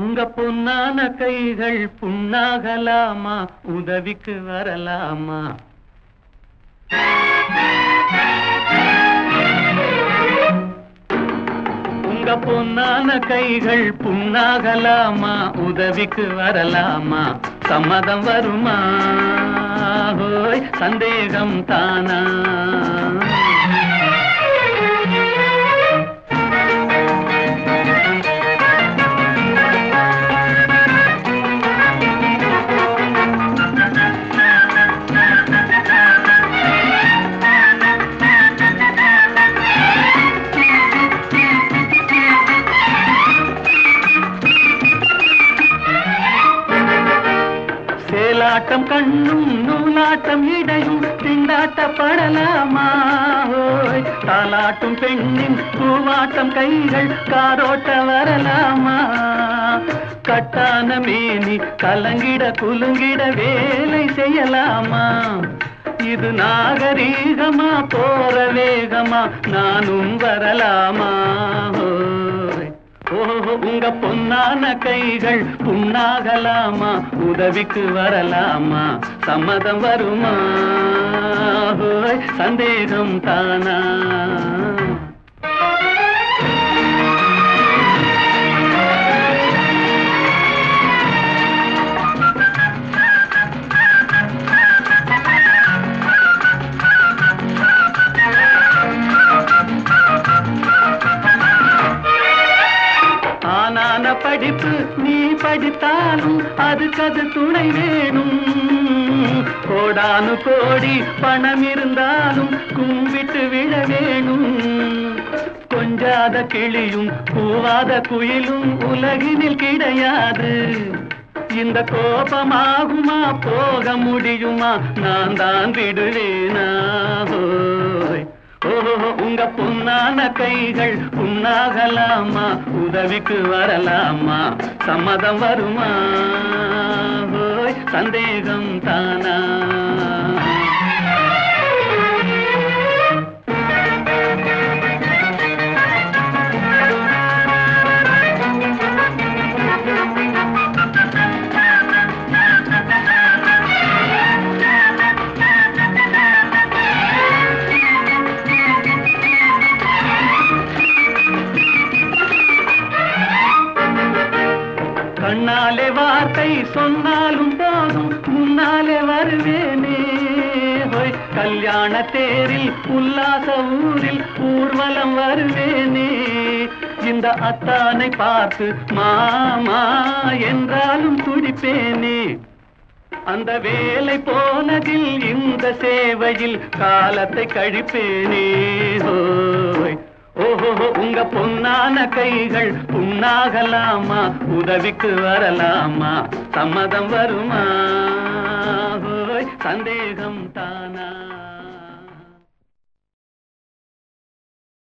உங்க பொன்னான கைகள் புண்ணாகலாமா? உதவிக்கு வரலாமா? உங்க பொன்னான கைகள் புண்ணாகலாமா? உதவிக்கு வரலாமா? சம்மதம் வருமா? சந்தேகம் தானா? சேலாட்டம் கண்ணும் நூலாட்டம் இடையும் திண்டாட்டப்படலாமா தாலாட்டும் பெண்ணின் பூவாட்டம் கைகள் காரோட்ட வரலாமா? கட்டான மேனி கலங்கிட குலுங்கிட வேலை செய்யலாமா? இது நாகரீகமா போற வேகமா நானும் வரலாமா? உங்க பொன்னான கைகள் புண்ணாகலாமா? உதவிக்கு வரலாமா? சம்மதம் வருமா? ஹோய் சந்தேகம் தானா? படிப்பு நீ படித்தாலும் அதுக்கு அது துணை வேணும். கோடானு கோடி பணம் இருந்தாலும் கும்பிட்டு விழ வேணும். கொஞ்சாத கிளியும் பூவாத குயிலும் உலகினில் கிடையாது. இந்த கோபமாகுமா? போக முடியுமா? நான் தான் விடுவேனா? உங்க புண்ணான கைகள் புண்ணாகலாமா? உதவிக்கு வரலாமா? சம்மதம் வருமா? சந்தேகம் தானா? முன்னாலே வார்த்தை சொன்னாலும் போதும். முன்னாலே வருவேனே. ஹோய் கல்யாண தேரில் உல்லாச ஊரில் ஊர்வலம் வருவேனே. இந்த அத்தானை பார்த்து மாமா என்றாலும் துடிப்பேனே. அந்த வேலை போனதில் இந்த சேவையில் காலத்தை கழிப்பேனே. ஹோ. ஓஹோ உங்க பொன்னான கைகள் புண்ணாகலாமா? உதவிக்கு வரலாமா? சம்மதம் வருமா? சந்தேகம் தானா?